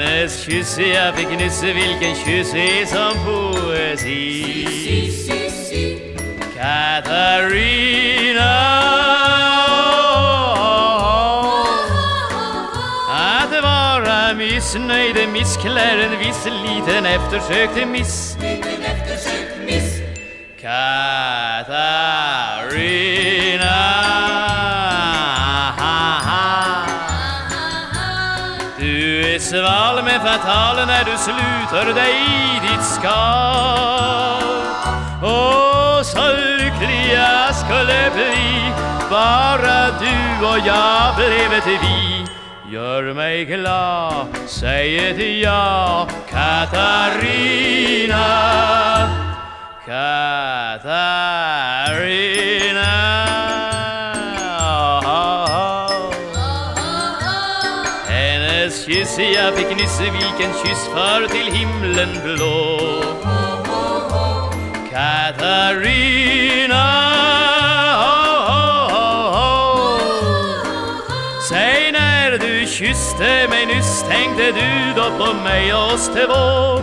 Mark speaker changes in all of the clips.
Speaker 1: eines Schüsse auf die Genüsse, welchen Schüsse ist an Poesie. Si, si, si, Katharina, det var missnöjda missklaren, viss liten eftersökte miss. Liten eftersökt miss. Katharina. Du är sval men fatal när du sluter dig i ditt skal. Åh, så lycklig jag skulle bli Bara du och jag blev ett vi Gör mig glad, säg ett ja Katarina Katarina. Hennes kyss jag fick nyss vilken kyss för till himlen blå. Katarina Säg när du kysste mig nyss tänkte du då på mig och oss två?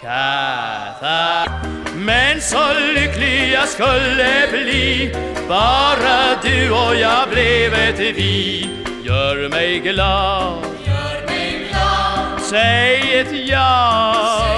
Speaker 1: Katar Men så lycklig jag skulle bli Bara du och jag blev ett vi. Gör mig glad. Säg ett ja